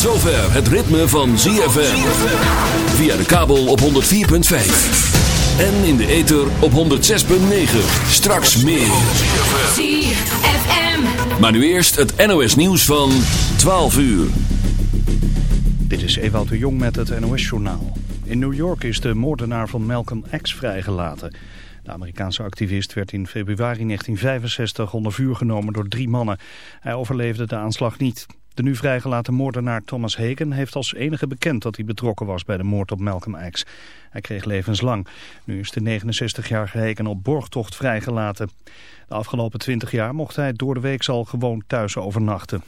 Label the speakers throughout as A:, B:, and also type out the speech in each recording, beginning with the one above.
A: Tot zover het ritme van ZFM. Via de kabel op 104.5. En in de ether op 106.9. Straks meer.
B: ZFM.
A: Maar nu eerst het NOS nieuws van 12 uur.
C: Dit is Ewout de Jong met het NOS-journaal. In New York is de moordenaar van Malcolm X vrijgelaten. De Amerikaanse activist werd in februari 1965 onder vuur genomen door drie mannen. Hij overleefde de aanslag niet. De nu vrijgelaten moordenaar Thomas Hagen heeft als enige bekend dat hij betrokken was bij de moord op Malcolm X. Hij kreeg levenslang. Nu is de 69-jarige Hagen op borgtocht vrijgelaten. De afgelopen 20 jaar mocht hij door de week al gewoon thuis overnachten.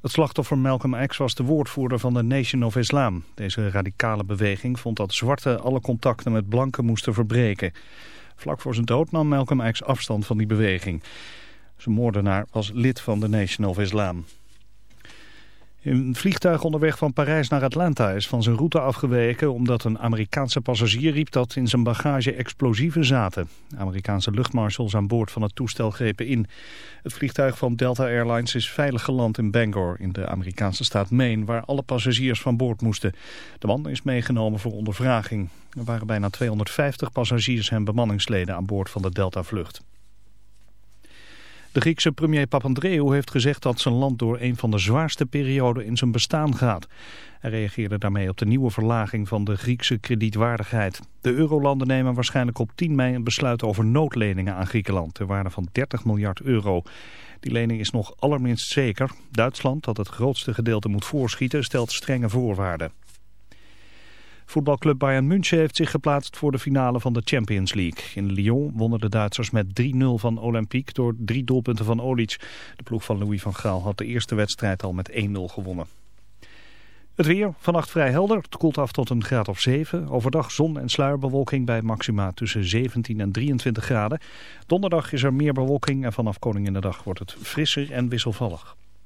C: Het slachtoffer Malcolm X was de woordvoerder van de Nation of Islam. Deze radicale beweging vond dat zwarte alle contacten met blanken moesten verbreken. Vlak voor zijn dood nam Malcolm X afstand van die beweging. Zijn moordenaar was lid van de Nation of Islam. Een vliegtuig onderweg van Parijs naar Atlanta is van zijn route afgeweken omdat een Amerikaanse passagier riep dat in zijn bagage explosieven zaten. Amerikaanse luchtmarshals aan boord van het toestel grepen in. Het vliegtuig van Delta Airlines is veilig geland in Bangor in de Amerikaanse staat Maine waar alle passagiers van boord moesten. De man is meegenomen voor ondervraging. Er waren bijna 250 passagiers en bemanningsleden aan boord van de Delta vlucht. De Griekse premier Papandreou heeft gezegd dat zijn land door een van de zwaarste perioden in zijn bestaan gaat. Hij reageerde daarmee op de nieuwe verlaging van de Griekse kredietwaardigheid. De eurolanden nemen waarschijnlijk op 10 mei een besluit over noodleningen aan Griekenland ter waarde van 30 miljard euro. Die lening is nog allerminst zeker. Duitsland, dat het grootste gedeelte moet voorschieten, stelt strenge voorwaarden. Voetbalclub Bayern München heeft zich geplaatst voor de finale van de Champions League. In Lyon wonnen de Duitsers met 3-0 van Olympique door drie doelpunten van Olic. De ploeg van Louis van Gaal had de eerste wedstrijd al met 1-0 gewonnen. Het weer, vannacht vrij helder. Het koelt af tot een graad of 7. Overdag zon en sluierbewolking bij maxima tussen 17 en 23 graden. Donderdag is er meer bewolking en vanaf Koninginnedag wordt het frisser en wisselvallig.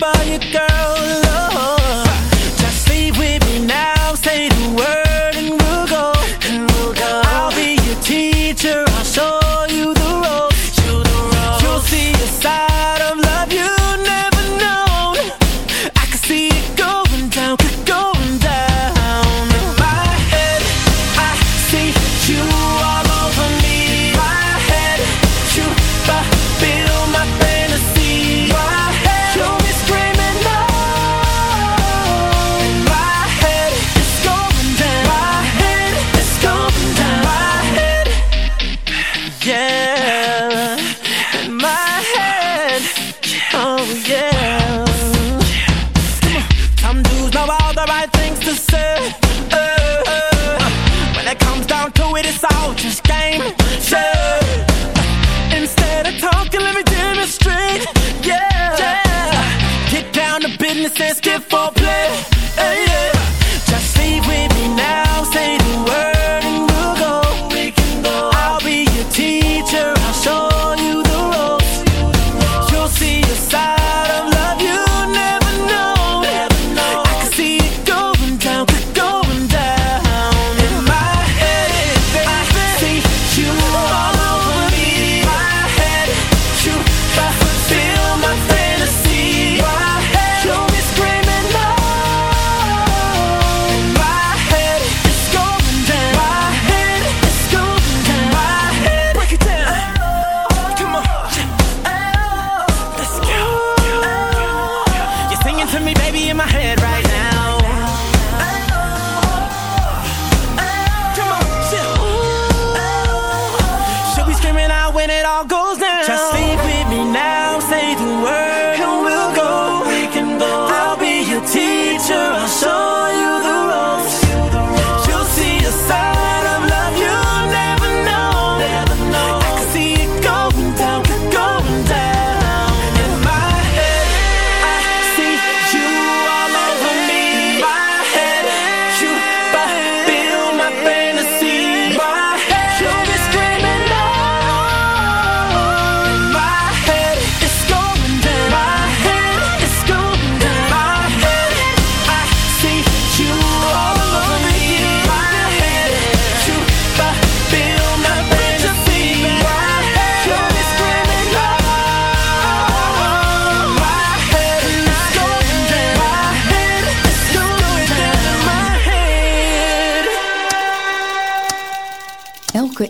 D: buy a
E: girl.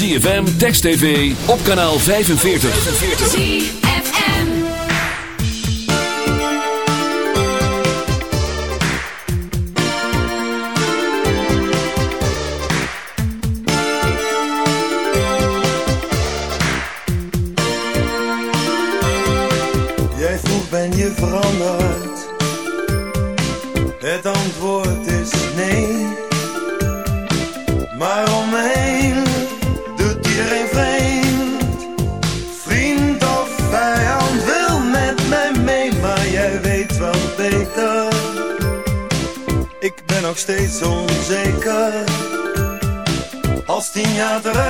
A: ZFM Text TV op kanaal 45.
B: 45.
F: Jij vroeg ben je veranderd Zo onzeker. Als tien jaar terug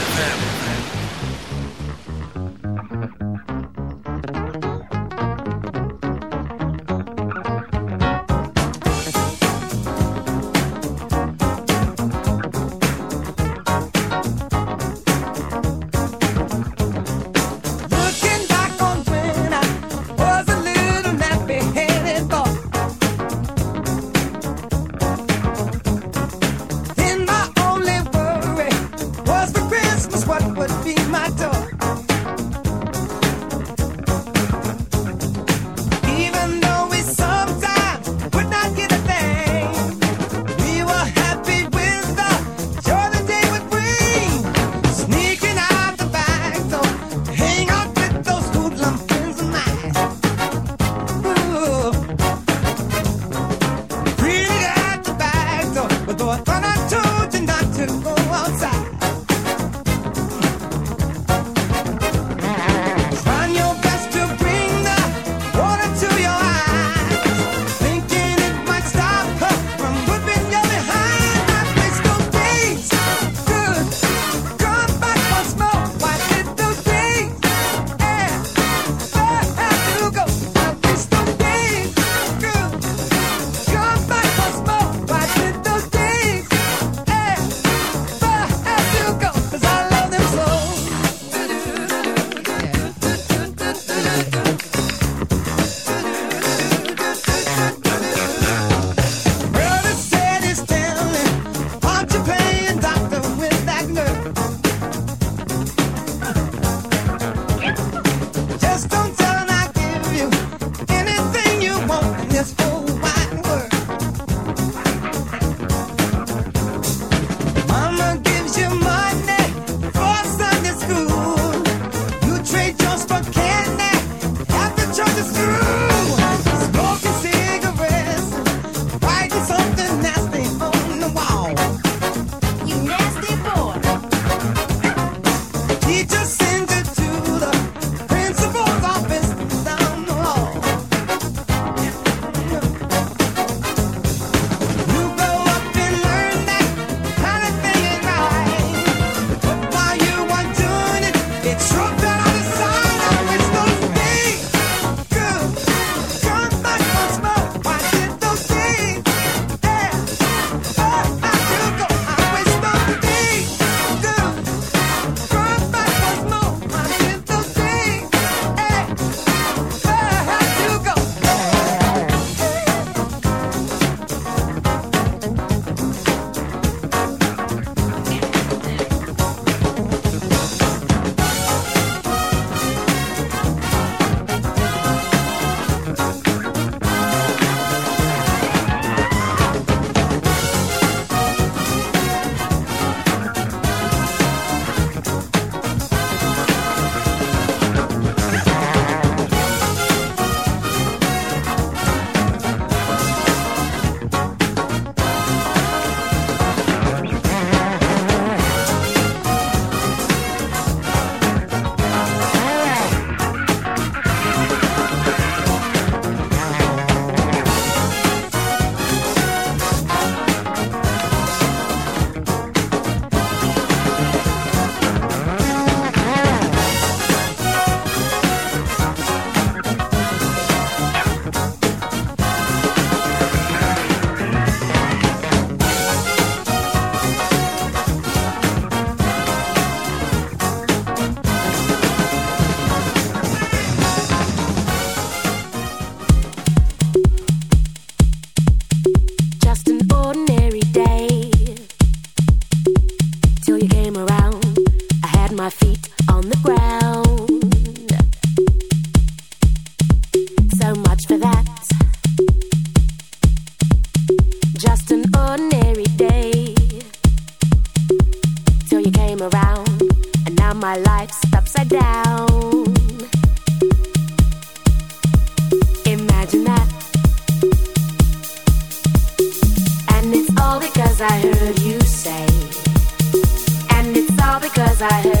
A: 106.9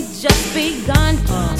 G: only just begun.